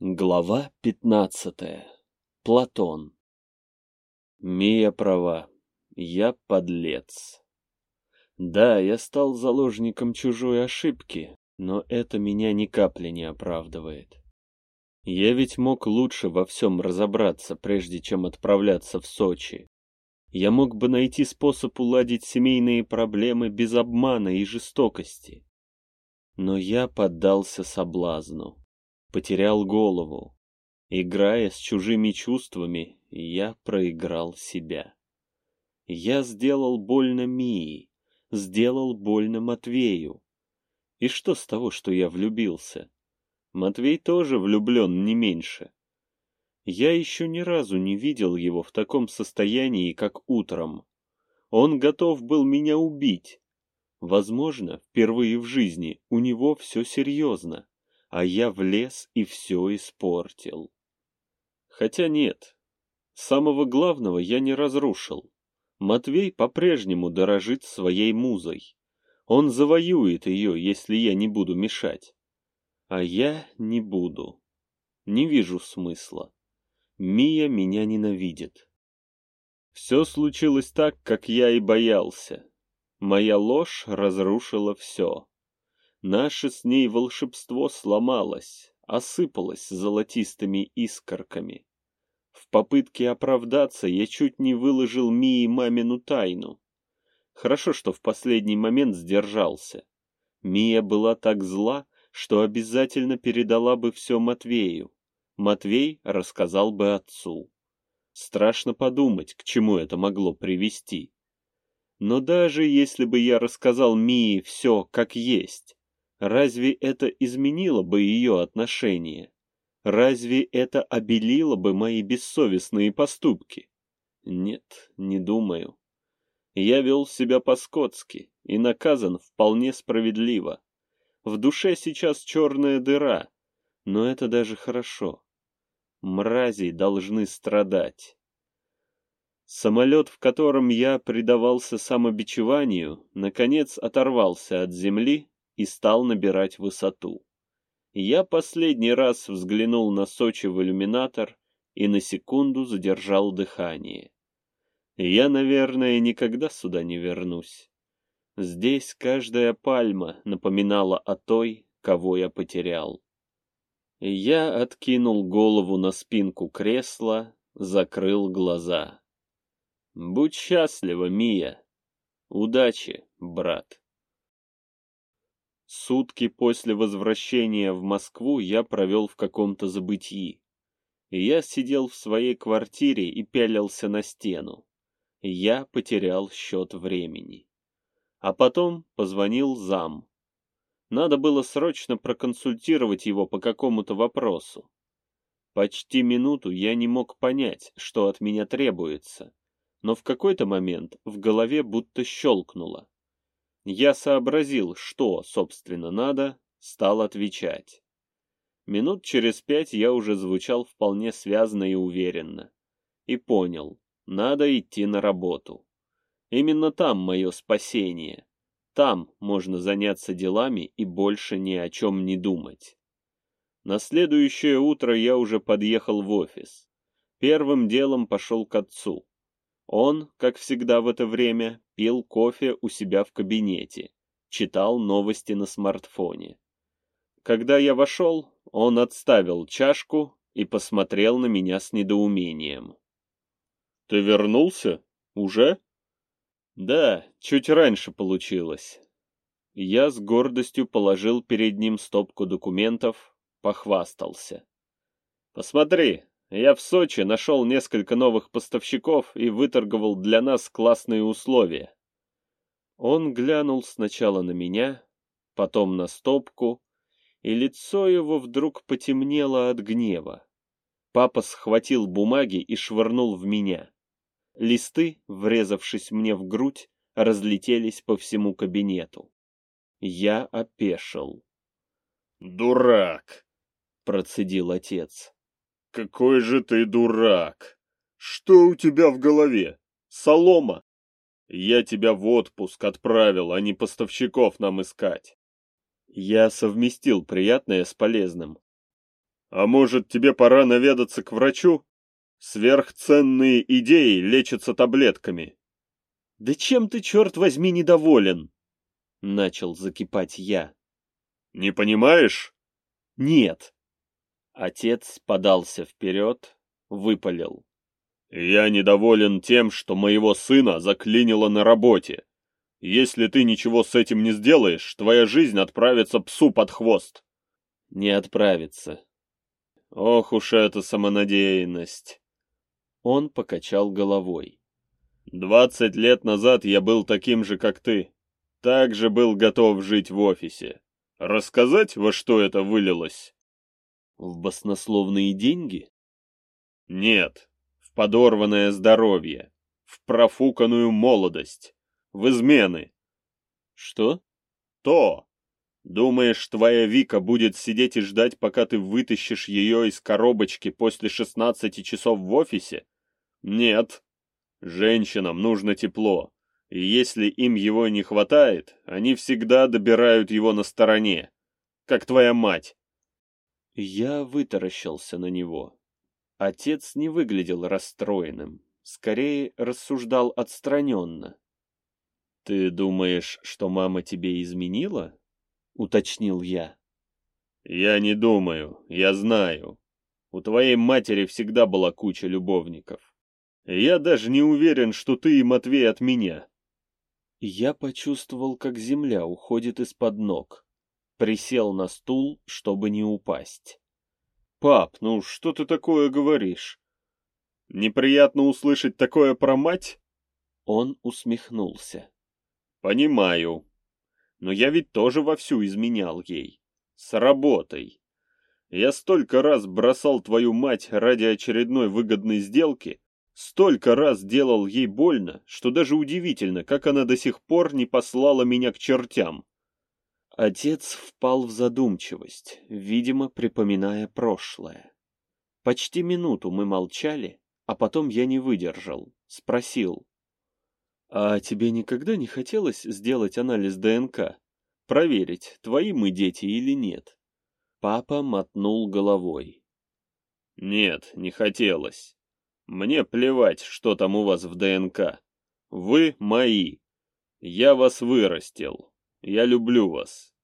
Глава пятнадцатая. Платон. Мия права. Я подлец. Да, я стал заложником чужой ошибки, но это меня ни капли не оправдывает. Я ведь мог лучше во всем разобраться, прежде чем отправляться в Сочи. Я мог бы найти способ уладить семейные проблемы без обмана и жестокости. Но я поддался соблазну потерял голову. Играя с чужими чувствами, я проиграл себя. Я сделал больно Мии, сделал больно Матвею. И что с того, что я влюбился? Матвей тоже влюблен не меньше. Я еще ни разу не видел его в таком состоянии, как утром. Он готов был меня убить. Возможно, впервые в жизни у него все серьезно а я влез и все испортил. Хотя нет, самого главного я не разрушил. Матвей по-прежнему дорожит своей музой. Он завоюет ее, если я не буду мешать. А я не буду. Не вижу смысла. Мия меня ненавидит. Все случилось так, как я и боялся. Моя ложь разрушила все. Наше с ней волшебство сломалось, осыпалось золотистыми искорками. В попытке оправдаться я чуть не выложил Мии мамину тайну. Хорошо, что в последний момент сдержался. Мия была так зла, что обязательно передала бы все Матвею. Матвей рассказал бы отцу. Страшно подумать, к чему это могло привести. Но даже если бы я рассказал Мии все как есть, Разве это изменило бы ее отношение? Разве это обелило бы мои бессовестные поступки? Нет, не думаю. Я вел себя по-скотски и наказан вполне справедливо. В душе сейчас черная дыра, но это даже хорошо. Мрази должны страдать. Самолет, в котором я предавался самобичеванию, наконец оторвался от земли и стал набирать высоту. Я последний раз взглянул на Сочи в иллюминатор и на секунду задержал дыхание. Я, наверное, никогда сюда не вернусь. Здесь каждая пальма напоминала о той, кого я потерял. Я откинул голову на спинку кресла, закрыл глаза. Будь счастлива, Мия. Удачи, брат. Сутки после возвращения в Москву я провел в каком-то забытии. Я сидел в своей квартире и пялился на стену. Я потерял счет времени. А потом позвонил зам. Надо было срочно проконсультировать его по какому-то вопросу. Почти минуту я не мог понять, что от меня требуется, но в какой-то момент в голове будто щелкнуло. Я сообразил, что, собственно, надо, стал отвечать. Минут через пять я уже звучал вполне связно и уверенно. И понял, надо идти на работу. Именно там мое спасение. Там можно заняться делами и больше ни о чем не думать. На следующее утро я уже подъехал в офис. Первым делом пошел к отцу. Он, как всегда в это время, пил кофе у себя в кабинете, читал новости на смартфоне. Когда я вошел, он отставил чашку и посмотрел на меня с недоумением. «Ты вернулся? Уже?» «Да, чуть раньше получилось». Я с гордостью положил перед ним стопку документов, похвастался. «Посмотри, я в Сочи нашел несколько новых поставщиков и выторговал для нас классные условия. Он глянул сначала на меня, потом на стопку, и лицо его вдруг потемнело от гнева. Папа схватил бумаги и швырнул в меня. Листы, врезавшись мне в грудь, разлетелись по всему кабинету. Я опешил. «Дурак!» — процедил отец. «Какой же ты дурак! Что у тебя в голове? Солома? Я тебя в отпуск отправил, а не поставщиков нам искать. Я совместил приятное с полезным. А может, тебе пора наведаться к врачу? Сверхценные идеи лечатся таблетками. Да чем ты, черт возьми, недоволен? Начал закипать я. Не понимаешь? Нет. Отец подался вперед, выпалил. Я недоволен тем, что моего сына заклинило на работе. Если ты ничего с этим не сделаешь, твоя жизнь отправится псу под хвост. Не отправится. Ох уж эта самонадеянность. Он покачал головой. Двадцать лет назад я был таким же, как ты. Также был готов жить в офисе. Рассказать, во что это вылилось? В баснословные деньги? Нет, в подорванное здоровье, в профуканную молодость, в измены. Что? То. Думаешь, твоя Вика будет сидеть и ждать, пока ты вытащишь ее из коробочки после 16 часов в офисе? Нет. Женщинам нужно тепло, и если им его не хватает, они всегда добирают его на стороне, как твоя мать. Я вытаращился на него. Отец не выглядел расстроенным, скорее рассуждал отстраненно. «Ты думаешь, что мама тебе изменила?» — уточнил я. «Я не думаю, я знаю. У твоей матери всегда была куча любовников. Я даже не уверен, что ты и Матвей от меня». Я почувствовал, как земля уходит из-под ног. Присел на стул, чтобы не упасть. «Пап, ну что ты такое говоришь? Неприятно услышать такое про мать?» Он усмехнулся. «Понимаю но я ведь тоже вовсю изменял ей. С работой. Я столько раз бросал твою мать ради очередной выгодной сделки, столько раз делал ей больно, что даже удивительно, как она до сих пор не послала меня к чертям. Отец впал в задумчивость, видимо, припоминая прошлое. Почти минуту мы молчали, а потом я не выдержал, спросил. А тебе никогда не хотелось сделать анализ ДНК? Проверить, твои мы дети или нет? Папа мотнул головой. Нет, не хотелось. Мне плевать, что там у вас в ДНК. Вы мои. Я вас вырастил. Я люблю вас.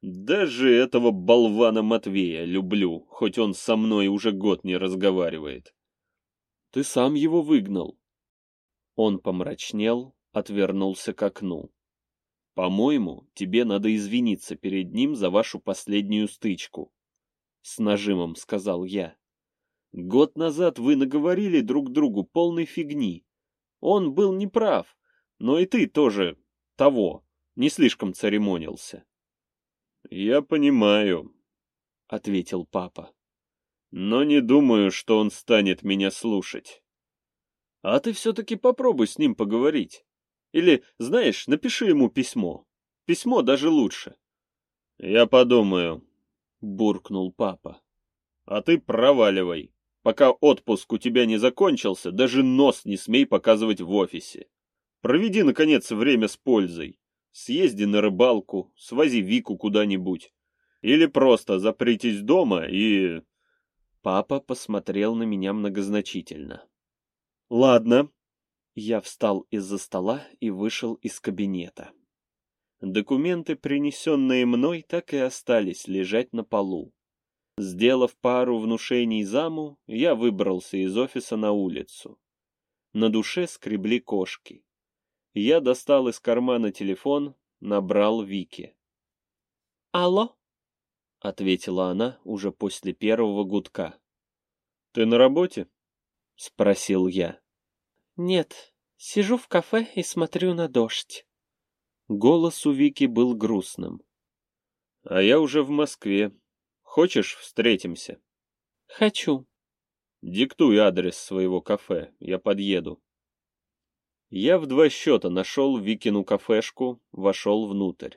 Даже этого болвана Матвея люблю, хоть он со мной уже год не разговаривает. Ты сам его выгнал. Он помрачнел, отвернулся к окну. «По-моему, тебе надо извиниться перед ним за вашу последнюю стычку», — с нажимом сказал я. «Год назад вы наговорили друг другу полной фигни. Он был неправ, но и ты тоже того, не слишком церемонился». «Я понимаю», — ответил папа. «Но не думаю, что он станет меня слушать». А ты все-таки попробуй с ним поговорить. Или, знаешь, напиши ему письмо. Письмо даже лучше. Я подумаю, буркнул папа. А ты проваливай. Пока отпуск у тебя не закончился, даже нос не смей показывать в офисе. Проведи, наконец, время с пользой. Съезди на рыбалку, свози Вику куда-нибудь. Или просто запритесь дома и... Папа посмотрел на меня многозначительно. Ладно. Я встал из-за стола и вышел из кабинета. Документы, принесенные мной, так и остались лежать на полу. Сделав пару внушений заму, я выбрался из офиса на улицу. На душе скребли кошки. Я достал из кармана телефон, набрал Вики. «Алло?» — ответила она уже после первого гудка. «Ты на работе?» — спросил я. «Нет, сижу в кафе и смотрю на дождь». Голос у Вики был грустным. «А я уже в Москве. Хочешь, встретимся?» «Хочу». «Диктуй адрес своего кафе, я подъеду». Я в два счета нашел Викину кафешку, вошел внутрь.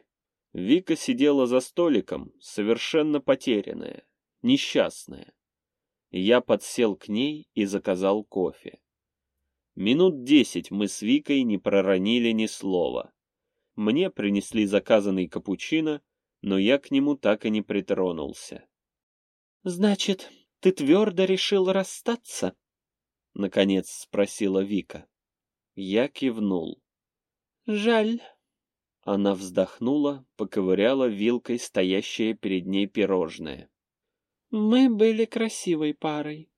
Вика сидела за столиком, совершенно потерянная, несчастная. Я подсел к ней и заказал кофе. Минут десять мы с Викой не проронили ни слова. Мне принесли заказанный капучино, но я к нему так и не притронулся. Значит, ты твердо решил расстаться? Наконец спросила Вика. Я кивнул. Жаль. Она вздохнула, поковыряла вилкой стоящее перед ней пирожное. Мы были красивой парой.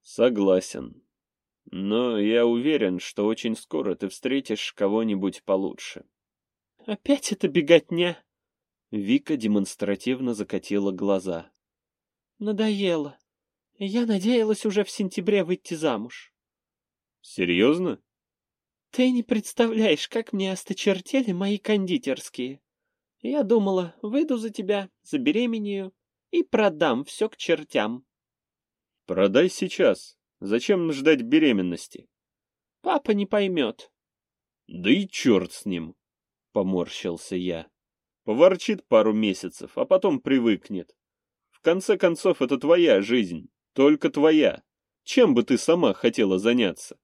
Согласен. Но я уверен, что очень скоро ты встретишь кого-нибудь получше. Опять эта беготня? Вика демонстративно закатила глаза. Надоело. Я надеялась уже в сентябре выйти замуж. Серьезно? Ты не представляешь, как мне осточертели мои кондитерские. Я думала, выйду за тебя, забеременею и продам все к чертям. Продай сейчас. Зачем ждать беременности? Папа не поймет. Да и черт с ним, поморщился я. Поворчит пару месяцев, а потом привыкнет. В конце концов, это твоя жизнь, только твоя. Чем бы ты сама хотела заняться?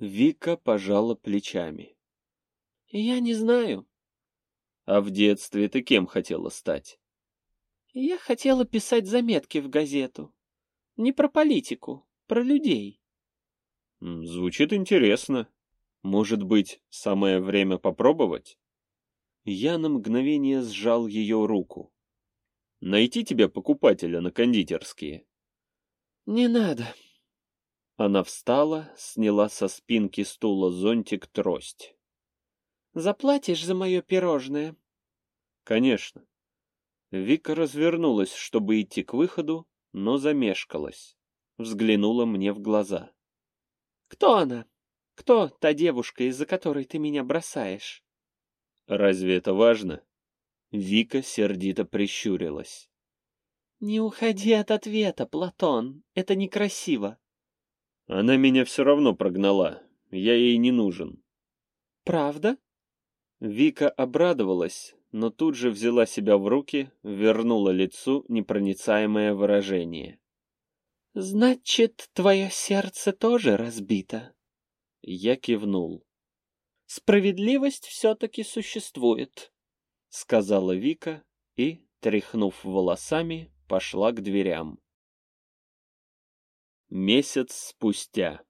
Вика пожала плечами. Я не знаю. А в детстве ты кем хотела стать? Я хотела писать заметки в газету. Не про политику, про людей. Звучит интересно. Может быть, самое время попробовать? Я на мгновение сжал ее руку. Найти тебе покупателя на кондитерские. Не надо, она встала, сняла со спинки стула зонтик-трость. «Заплатишь за мое пирожное?» «Конечно». Вика развернулась, чтобы идти к выходу, но замешкалась. Взглянула мне в глаза. «Кто она? Кто та девушка, из-за которой ты меня бросаешь?» «Разве это важно?» Вика сердито прищурилась. «Не уходи от ответа, Платон. Это некрасиво. Она меня все равно прогнала. Я ей не нужен. Правда? Вика обрадовалась, но тут же взяла себя в руки, вернула лицу непроницаемое выражение. «Значит, твое сердце тоже разбито?» Я кивнул. «Справедливость все-таки существует», — сказала Вика и, тряхнув волосами, пошла к дверям. Месяц спустя.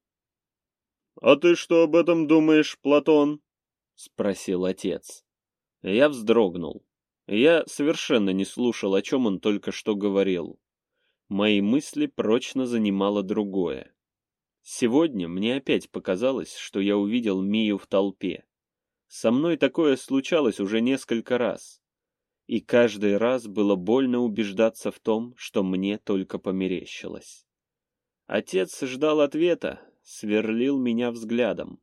«А ты что об этом думаешь, Платон?» — спросил отец. Я вздрогнул. Я совершенно не слушал, о чем он только что говорил. Мои мысли прочно занимало другое. Сегодня мне опять показалось, что я увидел Мию в толпе. Со мной такое случалось уже несколько раз. И каждый раз было больно убеждаться в том, что мне только померещилось. Отец ждал ответа, сверлил меня взглядом.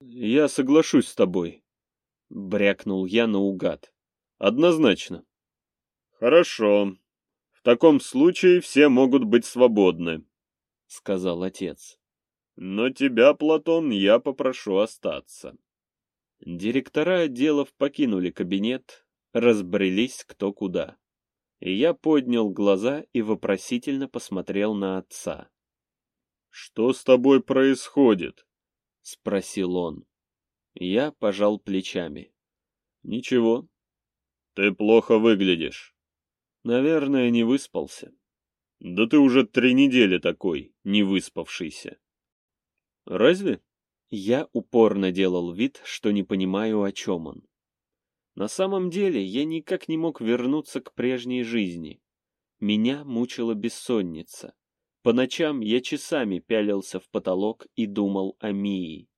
«Я соглашусь с тобой», — брякнул я наугад. «Однозначно». «Хорошо. В таком случае все могут быть свободны», — сказал отец. «Но тебя, Платон, я попрошу остаться». Директора отделов покинули кабинет, разбрелись кто куда. Я поднял глаза и вопросительно посмотрел на отца. «Что с тобой происходит?» — спросил он. Я пожал плечами. «Ничего. Ты плохо выглядишь. Наверное, не выспался. Да ты уже три недели такой, не выспавшийся». «Разве?» Я упорно делал вид, что не понимаю, о чем он. На самом деле я никак не мог вернуться к прежней жизни. Меня мучила бессонница. По ночам я часами пялился в потолок и думал о Мии.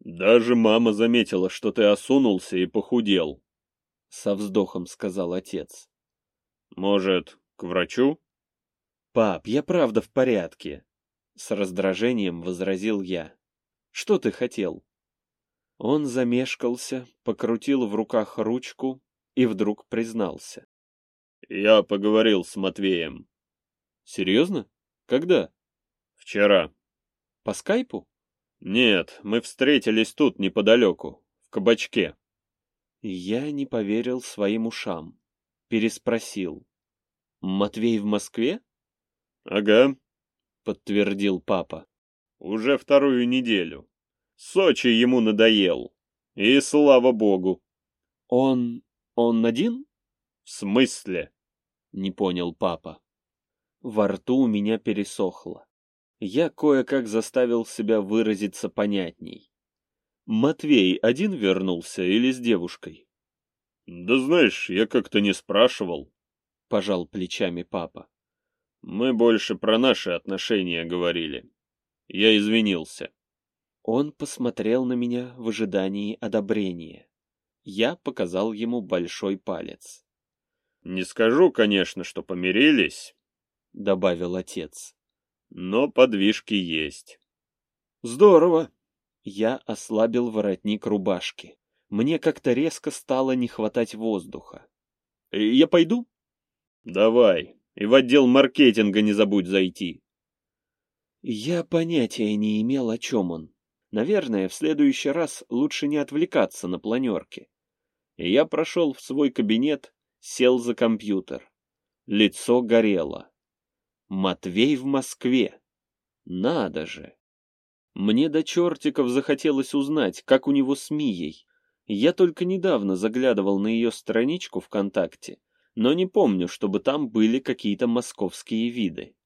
«Даже мама заметила, что ты осунулся и похудел», — со вздохом сказал отец. «Может, к врачу?» «Пап, я правда в порядке», — с раздражением возразил я. «Что ты хотел?» Он замешкался, покрутил в руках ручку и вдруг признался. «Я поговорил с Матвеем». «Серьезно?» Когда? Вчера. По скайпу? Нет, мы встретились тут неподалеку, в кабачке. Я не поверил своим ушам. Переспросил. Матвей в Москве? Ага, подтвердил папа. Уже вторую неделю. Сочи ему надоел. И слава богу. Он... он один? В смысле? Не понял папа. Во рту у меня пересохло. Я кое-как заставил себя выразиться понятней. Матвей один вернулся или с девушкой? Да знаешь, я как-то не спрашивал, пожал плечами папа. Мы больше про наши отношения говорили. Я извинился. Он посмотрел на меня в ожидании одобрения. Я показал ему большой палец. «Не скажу, конечно, что помирились», — добавил отец. «Но подвижки есть». «Здорово!» Я ослабил воротник рубашки. Мне как-то резко стало не хватать воздуха. «Я пойду?» «Давай, и в отдел маркетинга не забудь зайти». Я понятия не имел, о чем он. Наверное, в следующий раз лучше не отвлекаться на планерке. И я прошел в свой кабинет, сел за компьютер. Лицо горело. Матвей в Москве. Надо же. Мне до чертиков захотелось узнать, как у него с Мией. Я только недавно заглядывал на ее страничку ВКонтакте, но не помню, чтобы там были какие-то московские виды.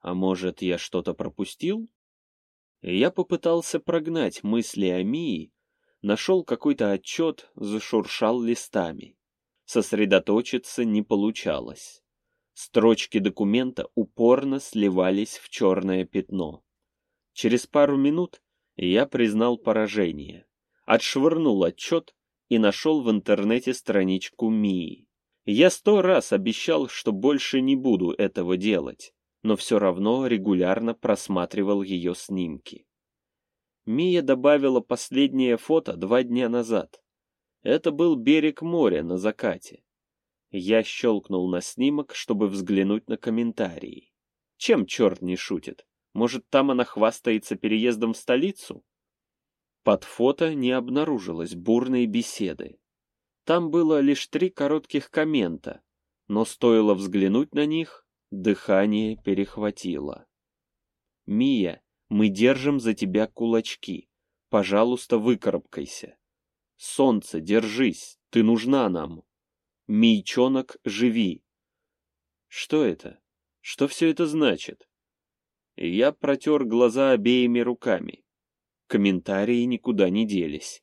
А может, я что-то пропустил? Я попытался прогнать мысли о Мии, нашел какой-то отчет, зашуршал листами. Сосредоточиться не получалось. Строчки документа упорно сливались в черное пятно. Через пару минут я признал поражение, отшвырнул отчет и нашел в интернете страничку Мии. Я сто раз обещал, что больше не буду этого делать но все равно регулярно просматривал ее снимки. Мия добавила последнее фото два дня назад. Это был берег моря на закате. Я щелкнул на снимок, чтобы взглянуть на комментарии. Чем черт не шутит? Может, там она хвастается переездом в столицу? Под фото не обнаружилось бурной беседы. Там было лишь три коротких коммента, но стоило взглянуть на них, Дыхание перехватило. «Мия, мы держим за тебя кулачки. Пожалуйста, выкарабкайся. Солнце, держись, ты нужна нам. Мийчонок, живи». Что это? Что все это значит? Я протер глаза обеими руками. Комментарии никуда не делись.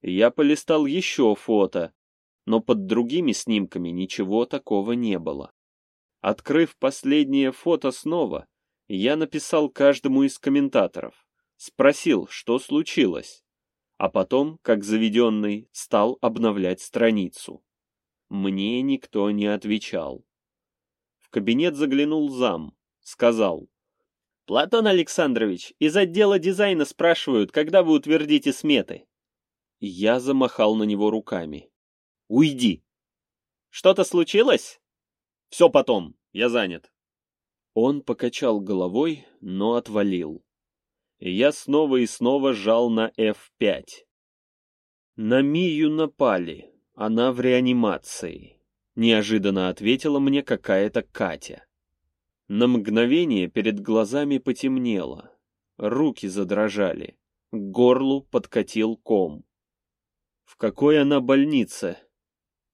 Я полистал еще фото, но под другими снимками ничего такого не было. Открыв последнее фото снова, я написал каждому из комментаторов, спросил, что случилось, а потом, как заведенный, стал обновлять страницу. Мне никто не отвечал. В кабинет заглянул зам, сказал, «Платон Александрович, из отдела дизайна спрашивают, когда вы утвердите сметы?» Я замахал на него руками. «Уйди!» «Что-то случилось?» Все потом, я занят. Он покачал головой, но отвалил. Я снова и снова жал на F5. На Мию напали, она в реанимации. Неожиданно ответила мне какая-то Катя. На мгновение перед глазами потемнело. Руки задрожали. К горлу подкатил ком. В какой она больнице?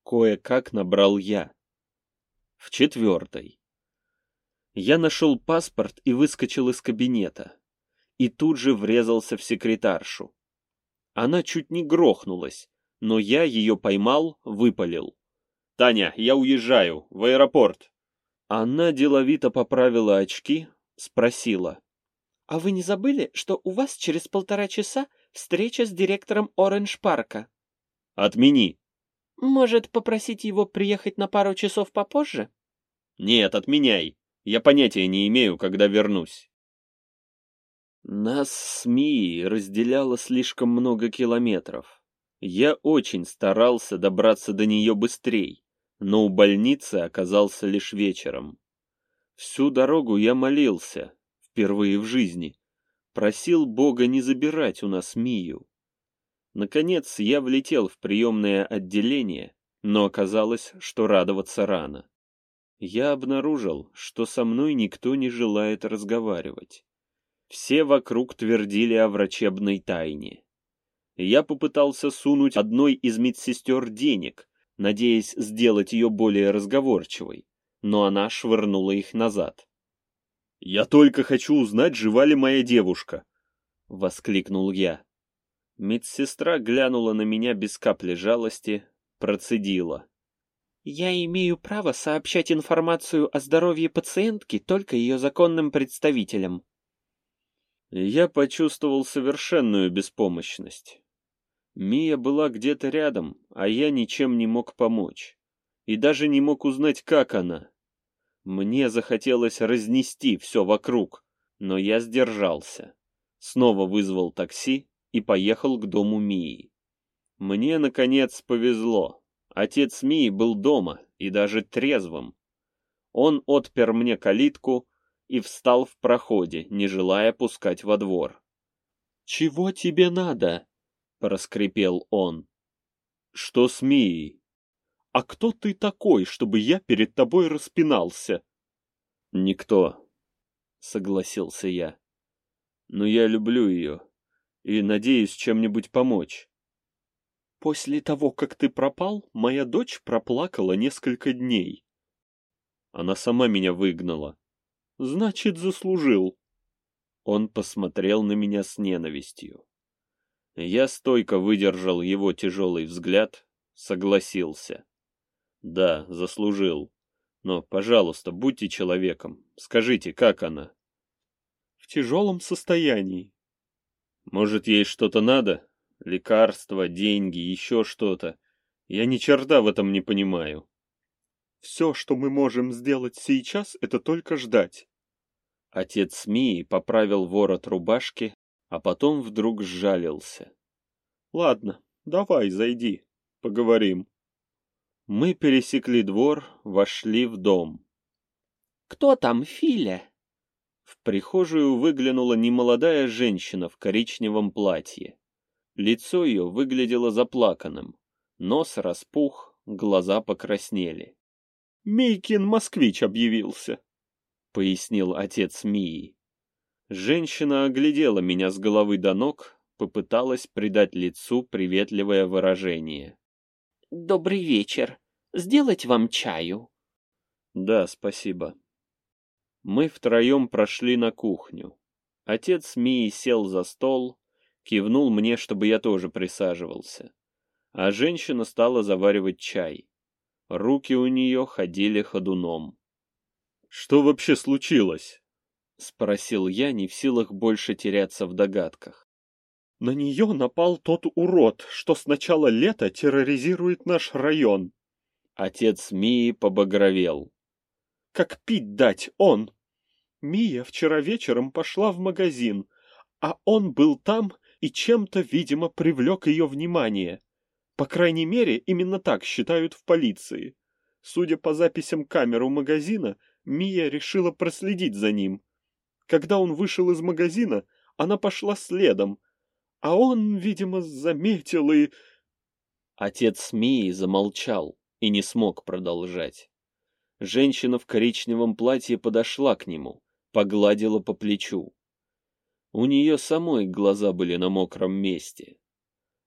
Кое-как набрал я в четвертой. Я нашел паспорт и выскочил из кабинета. И тут же врезался в секретаршу. Она чуть не грохнулась, но я ее поймал, выпалил. «Таня, я уезжаю, в аэропорт!» Она деловито поправила очки, спросила. «А вы не забыли, что у вас через полтора часа встреча с директором Оранж-парка?» «Отмени!» Может, попросить его приехать на пару часов попозже? Нет, отменяй. Я понятия не имею, когда вернусь. Нас с Мией разделяло слишком много километров. Я очень старался добраться до нее быстрей, но у больницы оказался лишь вечером. Всю дорогу я молился, впервые в жизни, просил Бога не забирать у нас Мию. Наконец я влетел в приемное отделение, но оказалось, что радоваться рано. Я обнаружил, что со мной никто не желает разговаривать. Все вокруг твердили о врачебной тайне. Я попытался сунуть одной из медсестер денег, надеясь сделать ее более разговорчивой, но она швырнула их назад. «Я только хочу узнать, жива ли моя девушка!» — воскликнул я. Медсестра глянула на меня без капли жалости, процедила. «Я имею право сообщать информацию о здоровье пациентки только ее законным представителям». Я почувствовал совершенную беспомощность. Мия была где-то рядом, а я ничем не мог помочь. И даже не мог узнать, как она. Мне захотелось разнести все вокруг, но я сдержался. Снова вызвал такси и поехал к дому Мии. Мне, наконец, повезло. Отец Мии был дома и даже трезвым. Он отпер мне калитку и встал в проходе, не желая пускать во двор. «Чего тебе надо?» — проскрипел он. «Что с Мией?» «А кто ты такой, чтобы я перед тобой распинался?» «Никто», — согласился я. «Но я люблю ее и надеюсь чем-нибудь помочь». «После того, как ты пропал, моя дочь проплакала несколько дней». Она сама меня выгнала. «Значит, заслужил». Он посмотрел на меня с ненавистью. Я стойко выдержал его тяжелый взгляд, согласился. Да, заслужил. Но, пожалуйста, будьте человеком. Скажите, как она? В тяжелом состоянии. Может, ей что-то надо? Лекарства, деньги, еще что-то. Я ни черта в этом не понимаю. Все, что мы можем сделать сейчас, это только ждать. Отец Мии поправил ворот рубашки, а потом вдруг сжалился. Ладно, давай, зайди, поговорим. Мы пересекли двор, вошли в дом. «Кто там, Филя?» В прихожую выглянула немолодая женщина в коричневом платье. Лицо ее выглядело заплаканным. Нос распух, глаза покраснели. «Мийкин москвич объявился», — пояснил отец Мии. Женщина оглядела меня с головы до ног, попыталась придать лицу приветливое выражение. «Добрый вечер. Сделать вам чаю?» «Да, спасибо». Мы втроем прошли на кухню. Отец Мии сел за стол, кивнул мне, чтобы я тоже присаживался. А женщина стала заваривать чай. Руки у нее ходили ходуном. «Что вообще случилось?» — спросил я, не в силах больше теряться в догадках. На нее напал тот урод, что с начала лета терроризирует наш район. Отец Мии побагровел. Как пить дать он? Мия вчера вечером пошла в магазин, а он был там и чем-то, видимо, привлек ее внимание. По крайней мере, именно так считают в полиции. Судя по записям камер у магазина, Мия решила проследить за ним. Когда он вышел из магазина, она пошла следом, а он, видимо, заметил и... Отец Мии замолчал и не смог продолжать. Женщина в коричневом платье подошла к нему, погладила по плечу. У нее самой глаза были на мокром месте.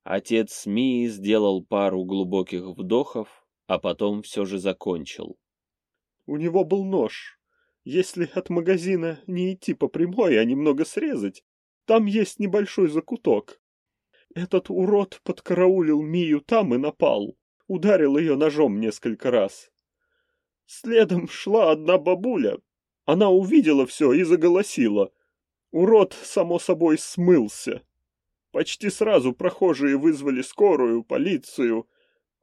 Отец Мии сделал пару глубоких вдохов, а потом все же закончил. У него был нож. Если от магазина не идти по прямой, а немного срезать, там есть небольшой закуток. Этот урод подкараулил Мию там и напал. Ударил ее ножом несколько раз. Следом шла одна бабуля. Она увидела все и заголосила. Урод, само собой, смылся. Почти сразу прохожие вызвали скорую, полицию.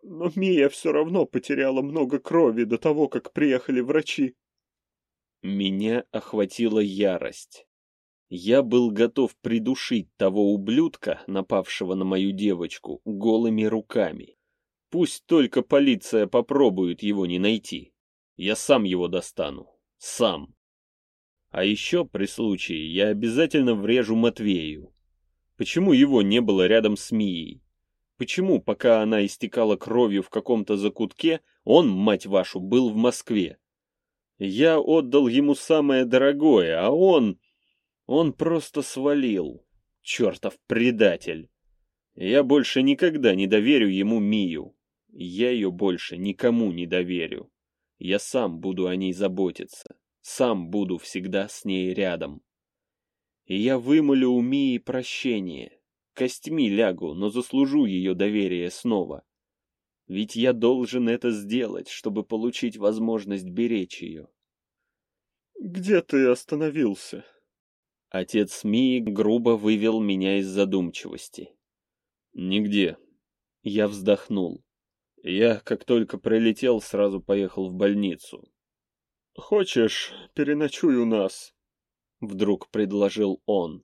Но Мия все равно потеряла много крови до того, как приехали врачи. Меня охватила ярость. Я был готов придушить того ублюдка, напавшего на мою девочку, голыми руками. Пусть только полиция попробует его не найти. Я сам его достану. Сам. А еще при случае я обязательно врежу Матвею. Почему его не было рядом с Мией? Почему, пока она истекала кровью в каком-то закутке, он, мать вашу, был в Москве? Я отдал ему самое дорогое, а он... Он просто свалил. Чертов предатель. Я больше никогда не доверю ему Мию. Я ее больше никому не доверю. Я сам буду о ней заботиться, сам буду всегда с ней рядом. И я вымолю у Мии прощение, костьми лягу, но заслужу ее доверие снова. Ведь я должен это сделать, чтобы получить возможность беречь ее. «Где ты остановился?» Отец Мии грубо вывел меня из задумчивости. «Нигде». Я вздохнул. Я, как только прилетел, сразу поехал в больницу. «Хочешь, переночуй у нас?» Вдруг предложил он.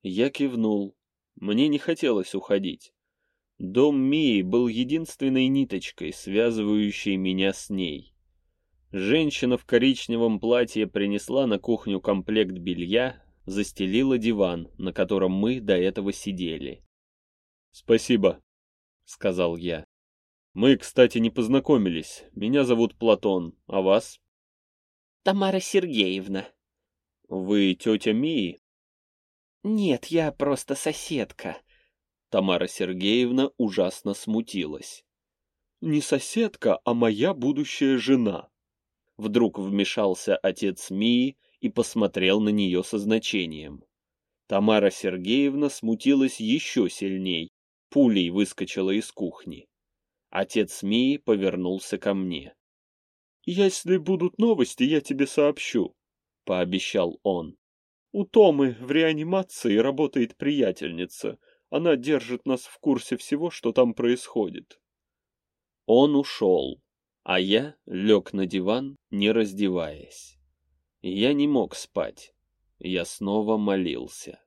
Я кивнул. Мне не хотелось уходить. Дом Мии был единственной ниточкой, связывающей меня с ней. Женщина в коричневом платье принесла на кухню комплект белья, застелила диван, на котором мы до этого сидели. «Спасибо», — сказал я. «Мы, кстати, не познакомились. Меня зовут Платон, а вас?» «Тамара Сергеевна». «Вы тетя Мии?» «Нет, я просто соседка». Тамара Сергеевна ужасно смутилась. «Не соседка, а моя будущая жена», Вдруг вмешался отец Мии и посмотрел на нее со значением. Тамара Сергеевна смутилась еще сильней, пулей выскочила из кухни. Отец Мии повернулся ко мне. «Если будут новости, я тебе сообщу», — пообещал он. «У Томы в реанимации работает приятельница. Она держит нас в курсе всего, что там происходит». Он ушел а я лег на диван, не раздеваясь. Я не мог спать. Я снова молился.